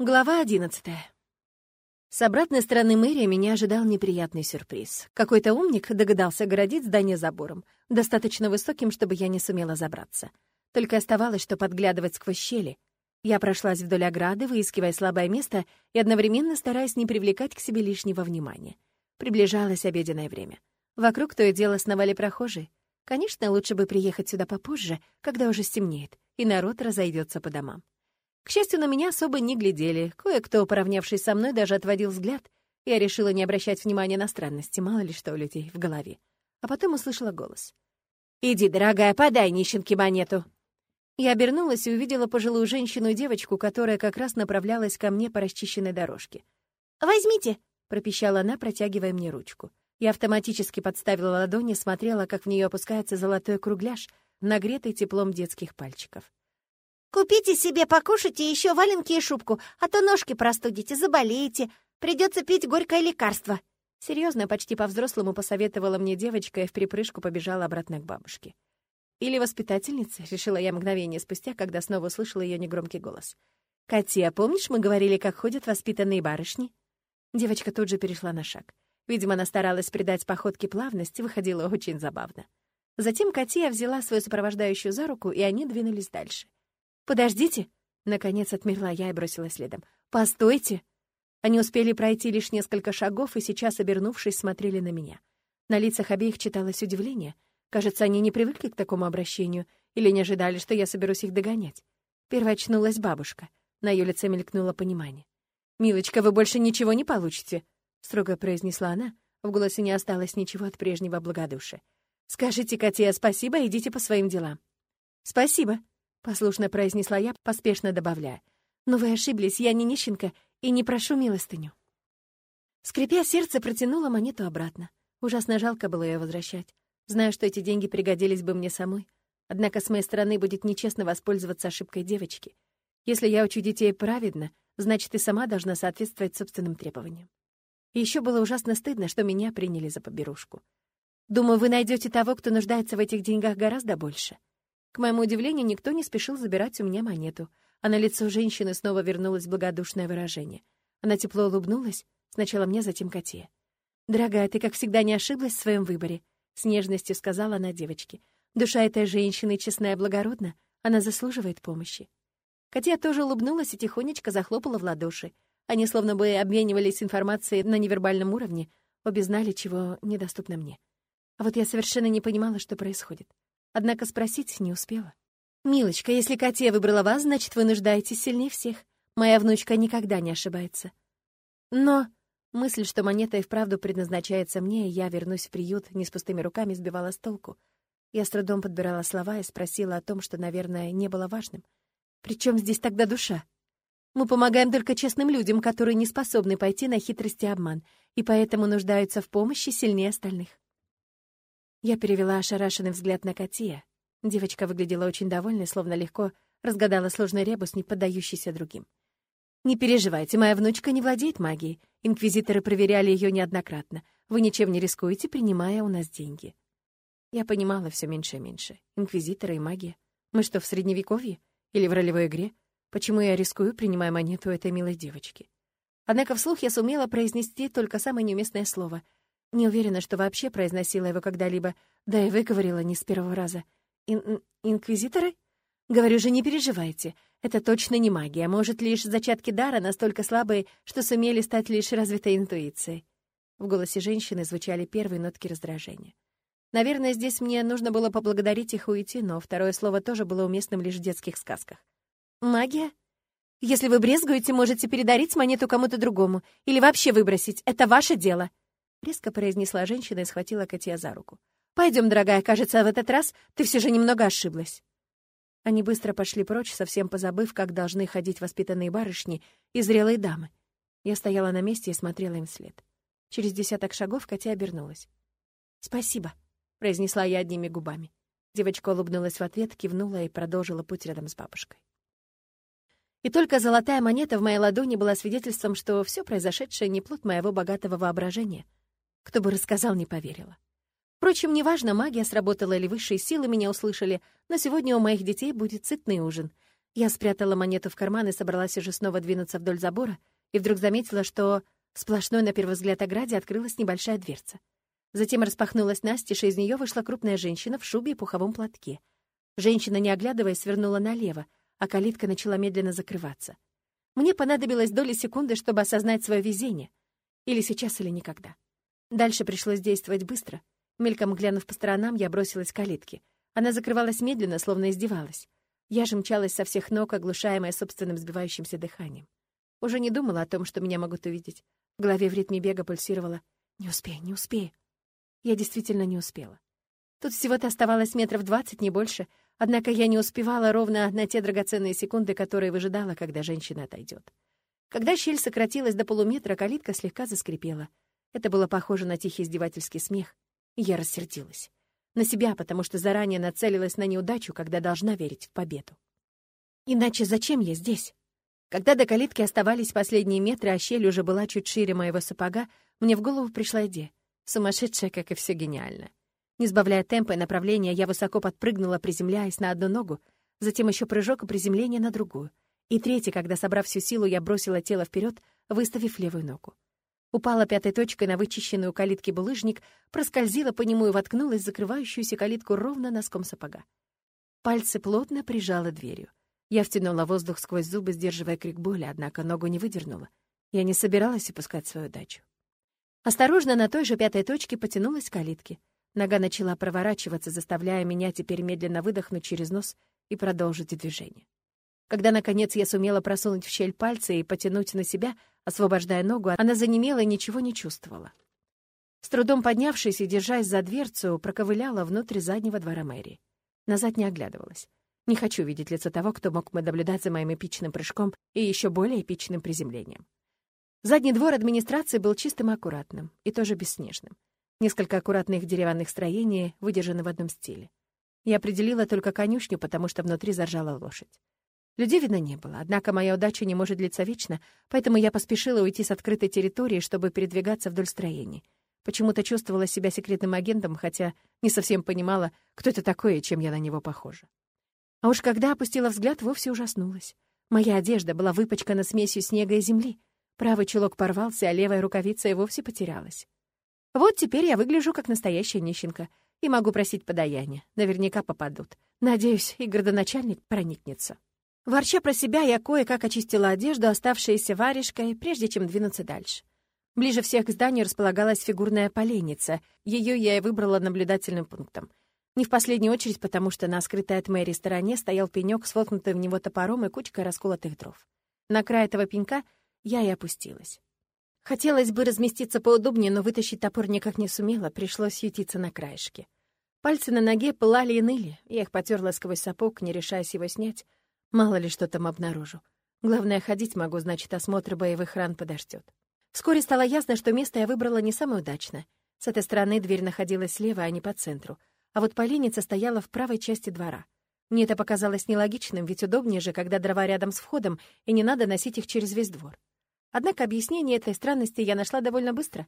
Глава одиннадцатая. С обратной стороны мэрии меня ожидал неприятный сюрприз. Какой-то умник догадался огородить здание забором, достаточно высоким, чтобы я не сумела забраться. Только оставалось, что подглядывать сквозь щели. Я прошлась вдоль ограды, выискивая слабое место и одновременно стараясь не привлекать к себе лишнего внимания. Приближалось обеденное время. Вокруг то и дело сновали прохожие. Конечно, лучше бы приехать сюда попозже, когда уже стемнеет, и народ разойдется по домам. К счастью, на меня особо не глядели. Кое-кто, поравнявшись со мной, даже отводил взгляд. Я решила не обращать внимания на странности, мало ли что у людей в голове. А потом услышала голос. «Иди, дорогая, подай нищенке монету!» Я обернулась и увидела пожилую женщину и девочку, которая как раз направлялась ко мне по расчищенной дорожке. «Возьмите!» — пропищала она, протягивая мне ручку. Я автоматически подставила ладони, смотрела, как в нее опускается золотой кругляш, нагретый теплом детских пальчиков. Купите себе покушать еще валенки и шубку, а то ножки простудите, заболеете. Придется пить горькое лекарство». Серьезно, почти по-взрослому посоветовала мне девочка и в припрыжку побежала обратно к бабушке. Или воспитательница, решила я мгновение спустя, когда снова услышала ее негромкий голос. «Катя, помнишь, мы говорили, как ходят воспитанные барышни?» Девочка тут же перешла на шаг. Видимо, она старалась придать походке плавность, выходило очень забавно. Затем Катя взяла свою сопровождающую за руку, и они двинулись дальше. «Подождите!» Наконец отмерла я и бросилась следом. «Постойте!» Они успели пройти лишь несколько шагов и сейчас, обернувшись, смотрели на меня. На лицах обеих читалось удивление. Кажется, они не привыкли к такому обращению или не ожидали, что я соберусь их догонять. Первая очнулась бабушка. На ее лице мелькнуло понимание. «Милочка, вы больше ничего не получите», — строго произнесла она. В голосе не осталось ничего от прежнего благодушия. «Скажите Кате спасибо, идите по своим делам». «Спасибо», — послушно произнесла я, поспешно добавляя. «Но вы ошиблись, я не нищенка и не прошу милостыню». Скрипя сердце, протянула монету обратно. Ужасно жалко было ее возвращать. Знаю, что эти деньги пригодились бы мне самой. Однако с моей стороны будет нечестно воспользоваться ошибкой девочки. Если я учу детей праведно, значит, и сама должна соответствовать собственным требованиям. Еще было ужасно стыдно, что меня приняли за поберушку. Думаю, вы найдете того, кто нуждается в этих деньгах гораздо больше. К моему удивлению, никто не спешил забирать у меня монету, а на лицо женщины снова вернулось благодушное выражение. Она тепло улыбнулась, сначала мне, затем коте. «Дорогая, ты, как всегда, не ошиблась в своем выборе», — с нежностью сказала она девочке. «Душа этой женщины честная и благородна, она заслуживает помощи». Катя тоже улыбнулась и тихонечко захлопала в ладоши. Они словно бы обменивались информацией на невербальном уровне, обе знали, чего недоступно мне. А вот я совершенно не понимала, что происходит. Однако спросить не успела. «Милочка, если Катя выбрала вас, значит, вы нуждаетесь сильнее всех. Моя внучка никогда не ошибается». Но мысль, что монета и вправду предназначается мне, и я вернусь в приют не с пустыми руками, сбивала с толку. Я с трудом подбирала слова и спросила о том, что, наверное, не было важным. «При чем здесь тогда душа?» Мы помогаем только честным людям, которые не способны пойти на хитрость и обман, и поэтому нуждаются в помощи сильнее остальных. Я перевела ошарашенный взгляд на Катия. Девочка выглядела очень довольной, словно легко разгадала сложный ребус, не поддающийся другим. «Не переживайте, моя внучка не владеет магией. Инквизиторы проверяли ее неоднократно. Вы ничем не рискуете, принимая у нас деньги». Я понимала все меньше и меньше. Инквизиторы и магия. Мы что, в Средневековье? Или в ролевой игре? Почему я рискую, принимая монету этой милой девочки? Однако вслух я сумела произнести только самое неуместное слово — не уверена, что вообще произносила его когда-либо, да и выговорила не с первого раза. Ин «Инквизиторы?» Говорю же, не переживайте. Это точно не магия, может, лишь зачатки дара настолько слабые, что сумели стать лишь развитой интуицией. В голосе женщины звучали первые нотки раздражения. Наверное, здесь мне нужно было поблагодарить их уйти, но второе слово тоже было уместным лишь в детских сказках. «Магия? Если вы брезгуете, можете передарить монету кому-то другому или вообще выбросить. Это ваше дело», — резко произнесла женщина и схватила Катя за руку. «Пойдем, дорогая, кажется, в этот раз ты все же немного ошиблась». Они быстро пошли прочь, совсем позабыв, как должны ходить воспитанные барышни и зрелые дамы. Я стояла на месте и смотрела им вслед. Через десяток шагов Катя обернулась. «Спасибо», — произнесла я одними губами. Девочка улыбнулась в ответ, кивнула и продолжила путь рядом с бабушкой. И только золотая монета в моей ладони была свидетельством, что все произошедшее не плод моего богатого воображения — кто бы рассказал, не поверила. Впрочем, неважно, магия сработала или высшие силы меня услышали, но сегодня у моих детей будет сытный ужин. Я спрятала монету в карман и собралась уже снова двинуться вдоль забора, и вдруг заметила, что в сплошной на первый взгляд ограде открылась небольшая дверца. Затем распахнулась настежь, и из нее вышла крупная женщина в шубе и пуховом платке. Женщина, не оглядываясь, свернула налево, а калитка начала медленно закрываться. Мне понадобилось доли секунды, чтобы осознать свое везение. Или сейчас, или никогда. Дальше пришлось действовать быстро. Мельком глянув по сторонам, я бросилась к калитке. Она закрывалась медленно, словно издевалась. Я же мчалась со всех ног, оглушаемая собственным сбивающимся дыханием. Уже не думала о том, что меня могут увидеть. В голове в ритме бега пульсировала «Не успею, не успею». Я действительно не успела. Тут всего-то оставалось метров двадцать, не больше, однако я не успевала ровно на те драгоценные секунды, которые выжидала, когда женщина отойдет. Когда щель сократилась до полуметра, калитка слегка заскрипела. Это было похоже на тихий издевательский смех, я рассердилась. На себя, потому что заранее нацелилась на неудачу, когда должна верить в победу. Иначе зачем я здесь? Когда до калитки оставались последние метры, а щель уже была чуть шире моего сапога, мне в голову пришла идея. Сумасшедшая, как и все гениально. Не сбавляя темпа и направления, я высоко подпрыгнула, приземляясь на одну ногу, затем еще прыжок и приземление на другую. И третий, когда, собрав всю силу, я бросила тело вперед, выставив левую ногу. Упала пятой точкой на вычищенную калитки булыжник, проскользила по нему и воткнулась в закрывающуюся калитку ровно носком сапога. Пальцы плотно прижала дверью. Я втянула воздух сквозь зубы, сдерживая крик боли, однако ногу не выдернула. Я не собиралась упускать свою дачу. Осторожно на той же пятой точке потянулась к калитке. Нога начала проворачиваться, заставляя меня теперь медленно выдохнуть через нос и продолжить движение. Когда, наконец, я сумела просунуть в щель пальцы и потянуть на себя, освобождая ногу, она занемела и ничего не чувствовала. С трудом поднявшись и держась за дверцу, проковыляла внутрь заднего двора мэрии. Назад не оглядывалась. Не хочу видеть лицо того, кто мог бы наблюдать за моим эпичным прыжком и еще более эпичным приземлением. Задний двор администрации был чистым и аккуратным, и тоже бесснежным. Несколько аккуратных деревянных строений выдержаны в одном стиле. Я определила только конюшню, потому что внутри заржала лошадь. Людей видно не было, однако моя удача не может длиться вечно, поэтому я поспешила уйти с открытой территории, чтобы передвигаться вдоль строений. Почему-то чувствовала себя секретным агентом, хотя не совсем понимала, кто это такой и чем я на него похожа. А уж когда опустила взгляд, вовсе ужаснулась. Моя одежда была выпачкана смесью снега и земли. Правый чулок порвался, а левая рукавица и вовсе потерялась. Вот теперь я выгляжу как настоящая нищенка и могу просить подаяния. Наверняка попадут. Надеюсь, и городоначальник проникнется. Ворча про себя, я кое-как очистила одежду, оставшейся варежкой, прежде чем двинуться дальше. Ближе всех к зданию располагалась фигурная поленница. Ее я и выбрала наблюдательным пунктом. Не в последнюю очередь, потому что на скрытой от Мэри стороне стоял пенек с воткнутым в него топором и кучка расколотых дров. На край этого пенька я и опустилась. Хотелось бы разместиться поудобнее, но вытащить топор никак не сумела, пришлось ютиться на краешке. Пальцы на ноге пылали и ныли, я их потерла сквозь сапог, не решаясь его снять, Мало ли что там обнаружу. Главное, ходить могу, значит, осмотр боевых ран подождет. Вскоре стало ясно, что место я выбрала не самое удачное. С этой стороны дверь находилась слева, а не по центру. А вот поленница стояла в правой части двора. Мне это показалось нелогичным, ведь удобнее же, когда дрова рядом с входом, и не надо носить их через весь двор. Однако объяснение этой странности я нашла довольно быстро.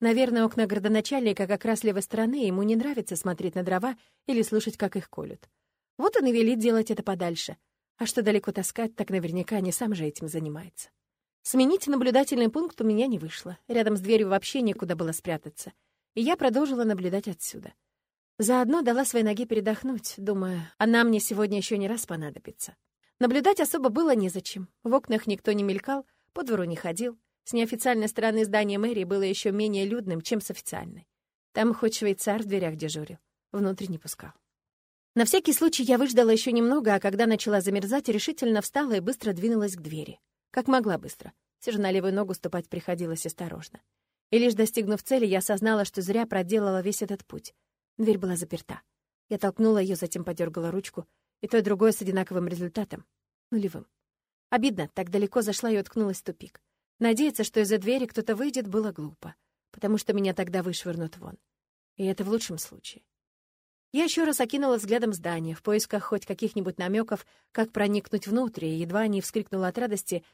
Наверное, окна городоначальника как раз левой стороны, ему не нравится смотреть на дрова или слушать, как их колют. Вот он и велит делать это подальше — а что далеко таскать, так наверняка не сам же этим занимается. Сменить наблюдательный пункт у меня не вышло. Рядом с дверью вообще некуда было спрятаться. И я продолжила наблюдать отсюда. Заодно дала своей ноге передохнуть, думая, она мне сегодня еще не раз понадобится. Наблюдать особо было незачем. В окнах никто не мелькал, по двору не ходил. С неофициальной стороны здания мэрии было еще менее людным, чем с официальной. Там хоть швейцар в дверях дежурил, внутрь не пускал. На всякий случай я выждала еще немного, а когда начала замерзать, решительно встала и быстро двинулась к двери. Как могла быстро. Все же на левую ногу ступать приходилось осторожно. И лишь достигнув цели, я осознала, что зря проделала весь этот путь. Дверь была заперта. Я толкнула ее, затем подергала ручку, и то и другое с одинаковым результатом — нулевым. Обидно, так далеко зашла и уткнулась в тупик. Надеяться, что из-за двери кто-то выйдет, было глупо, потому что меня тогда вышвырнут вон. И это в лучшем случае. Я еще раз окинула взглядом здание в поисках хоть каких-нибудь намеков, как проникнуть внутрь, и едва не вскрикнула от радости.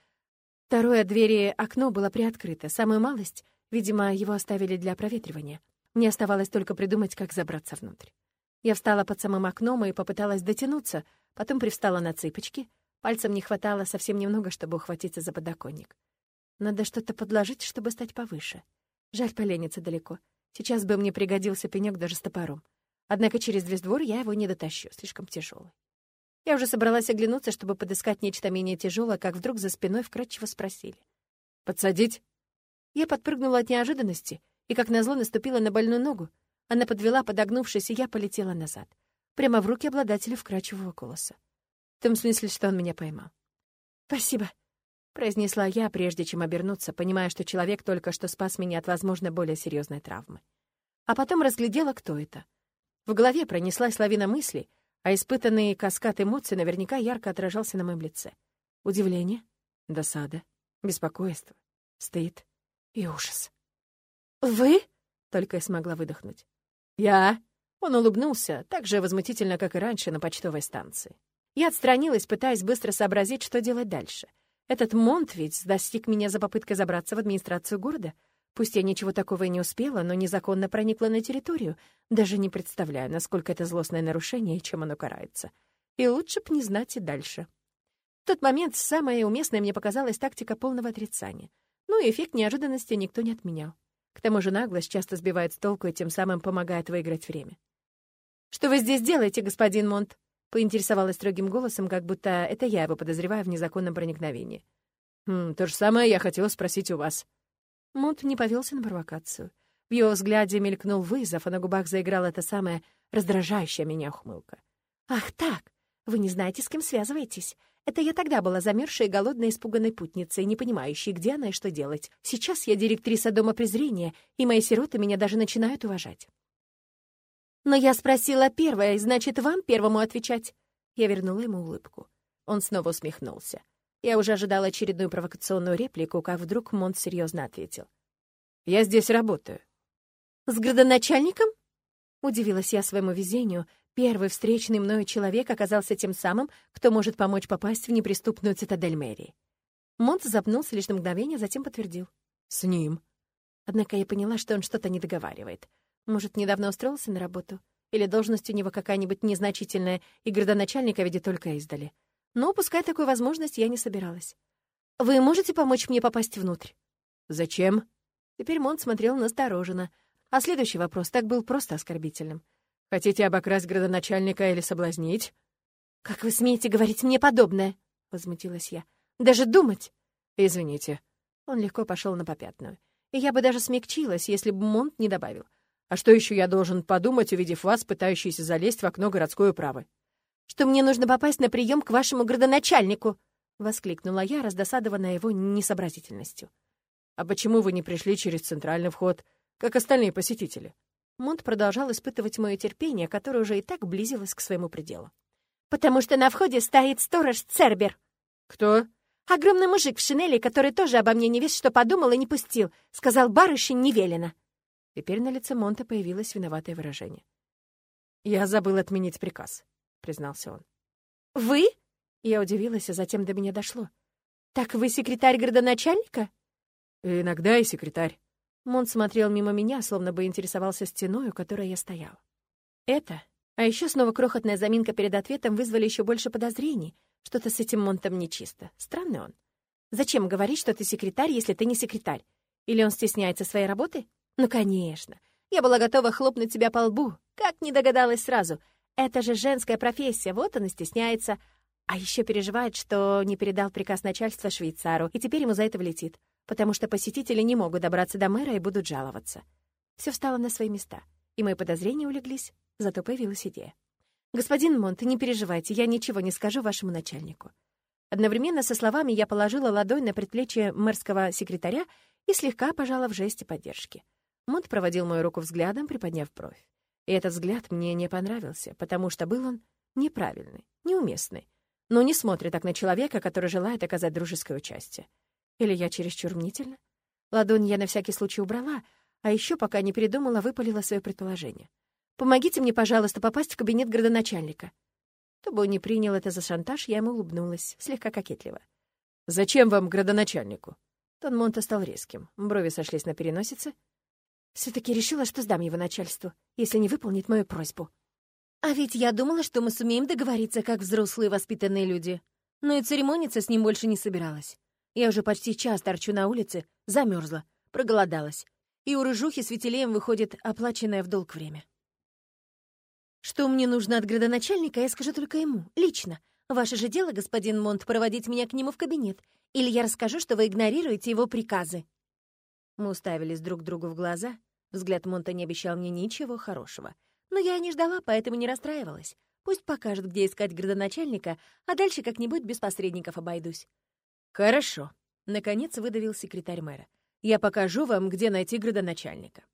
Второе от двери окно было приоткрыто. Самую малость, видимо, его оставили для проветривания. Мне оставалось только придумать, как забраться внутрь. Я встала под самым окном и попыталась дотянуться, потом привстала на цыпочки, Пальцем не хватало совсем немного, чтобы ухватиться за подоконник. Надо что-то подложить, чтобы стать повыше. Жаль, полениться далеко. Сейчас бы мне пригодился пенёк даже с топором. Однако через весь двор я его не дотащу, слишком тяжелый. Я уже собралась оглянуться, чтобы подыскать нечто менее тяжелое, как вдруг за спиной вкратчиво спросили. «Подсадить?» Я подпрыгнула от неожиданности и, как назло, наступила на больную ногу. Она подвела, подогнувшись, и я полетела назад. Прямо в руки обладателя вкрадчивого голоса. В том смысле, что он меня поймал. «Спасибо», — произнесла я, прежде чем обернуться, понимая, что человек только что спас меня от, возможно, более серьезной травмы. А потом разглядела, кто это. В голове пронеслась лавина мыслей, а испытанный каскад эмоций наверняка ярко отражался на моем лице. Удивление, досада, беспокойство, стыд и ужас. «Вы?» — только и смогла выдохнуть. «Я?» — он улыбнулся, так же возмутительно, как и раньше на почтовой станции. Я отстранилась, пытаясь быстро сообразить, что делать дальше. Этот Монт ведь достиг меня за попыткой забраться в администрацию города. Пусть я ничего такого и не успела, но незаконно проникла на территорию, даже не представляя, насколько это злостное нарушение и чем оно карается. И лучше б не знать и дальше. В тот момент самая уместная мне показалась тактика полного отрицания — ну и эффект неожиданности никто не отменял. К тому же наглость часто сбивает с толку и тем самым помогает выиграть время. «Что вы здесь делаете, господин Монт?» — поинтересовалась строгим голосом, как будто это я его подозреваю в незаконном проникновении. «Хм, то же самое я хотела спросить у вас». Монт не повелся на провокацию. В его взгляде мелькнул вызов, а на губах заиграла эта самая раздражающая меня ухмылка. «Ах так! Вы не знаете, с кем связываетесь. Это я тогда была замерзшей, голодной, испуганной путницей, не понимающей, где она и что делать. Сейчас я директриса Дома презрения, и мои сироты меня даже начинают уважать. «Но я спросила первая, значит, вам первому отвечать». Я вернула ему улыбку. Он снова усмехнулся. Я уже ожидала очередную провокационную реплику, как вдруг Монт серьезно ответил. «Я здесь работаю». «С градоначальником?» Удивилась я своему везению, Первый встречный мною человек оказался тем самым, кто может помочь попасть в неприступную цитадель мэрии. Монт запнулся лишь на мгновение, затем подтвердил. «С ним». Однако я поняла, что он что-то не договаривает. Может, недавно устроился на работу? Или должность у него какая-нибудь незначительная, и градоначальника видит только издали. Но упускать такую возможность я не собиралась. «Вы можете помочь мне попасть внутрь?» «Зачем?» Теперь Монт смотрел настороженно, а следующий вопрос так был просто оскорбительным. Хотите обокрасть градоначальника или соблазнить?» «Как вы смеете говорить мне подобное?» — возмутилась я. «Даже думать!» «Извините». Он легко пошел на попятную. И я бы даже смягчилась, если бы Монт не добавил. «А что еще я должен подумать, увидев вас, пытающийся залезть в окно городской управы?» «Что мне нужно попасть на прием к вашему градоначальнику!» — воскликнула я, раздосадованная его несообразительностью. «А почему вы не пришли через центральный вход, как остальные посетители?» Монт продолжал испытывать мое терпение, которое уже и так близилось к своему пределу. «Потому что на входе стоит сторож Цербер». «Кто?» «Огромный мужик в шинели, который тоже обо мне не весь что подумал и не пустил. Сказал, барышень не велено». Теперь на лице Монта появилось виноватое выражение. «Я забыл отменить приказ», — признался он. «Вы?» — я удивилась, а затем до меня дошло. «Так вы секретарь городоначальника?» «Иногда и секретарь», Мон смотрел мимо меня, словно бы интересовался стеной, у которой я стоял. Это, а еще снова крохотная заминка перед ответом вызвали еще больше подозрений. Что-то с этим Монтом нечисто. Странный он. Зачем говорить, что ты секретарь, если ты не секретарь? Или он стесняется своей работы? Ну, конечно. Я была готова хлопнуть тебя по лбу. Как не догадалась сразу. Это же женская профессия, вот он и стесняется. А еще переживает, что не передал приказ начальства швейцару, и теперь ему за это влетит потому что посетители не могут добраться до мэра и будут жаловаться. Все встало на свои места, и мои подозрения улеглись, зато появилась идея. «Господин Монт, не переживайте, я ничего не скажу вашему начальнику». Одновременно со словами я положила ладонь на предплечье мэрского секретаря и слегка пожала в жесте поддержки. Монт проводил мою руку взглядом, приподняв бровь. И этот взгляд мне не понравился, потому что был он неправильный, неуместный. Но не смотрит так на человека, который желает оказать дружеское участие. Или я чересчур мнительна? Ладонь я на всякий случай убрала, а еще пока не передумала, выпалила свое предположение. «Помогите мне, пожалуйста, попасть в кабинет градоначальника». Чтобы он не принял это за шантаж, я ему улыбнулась, слегка кокетливо. «Зачем вам градоначальнику?» Тон Монта стал резким, брови сошлись на переносице. Все таки решила, что сдам его начальству, если не выполнит мою просьбу. А ведь я думала, что мы сумеем договориться, как взрослые воспитанные люди. Но и церемониться с ним больше не собиралась. Я уже почти час торчу на улице, замерзла, проголодалась. И у рыжухи с Вителеем выходит оплаченное в долг время. Что мне нужно от градоначальника, я скажу только ему, лично. Ваше же дело, господин Монт, проводить меня к нему в кабинет. Или я расскажу, что вы игнорируете его приказы. Мы уставились друг другу в глаза. Взгляд Монта не обещал мне ничего хорошего. Но я не ждала, поэтому не расстраивалась. Пусть покажет, где искать градоначальника, а дальше как-нибудь без посредников обойдусь. «Хорошо», — наконец выдавил секретарь мэра. «Я покажу вам, где найти градоначальника».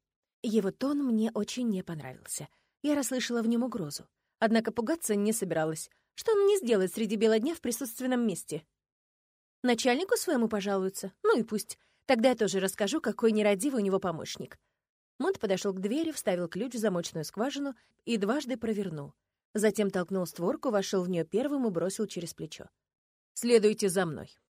Его тон мне очень не понравился. Я расслышала в нем угрозу. Однако пугаться не собиралась. Что он мне сделает среди бела дня в присутственном месте? Начальнику своему пожалуются? Ну и пусть. Тогда я тоже расскажу, какой нерадивый у него помощник. Монт подошел к двери, вставил ключ в замочную скважину и дважды провернул. Затем толкнул створку, вошел в нее первым и бросил через плечо. «Следуйте за мной».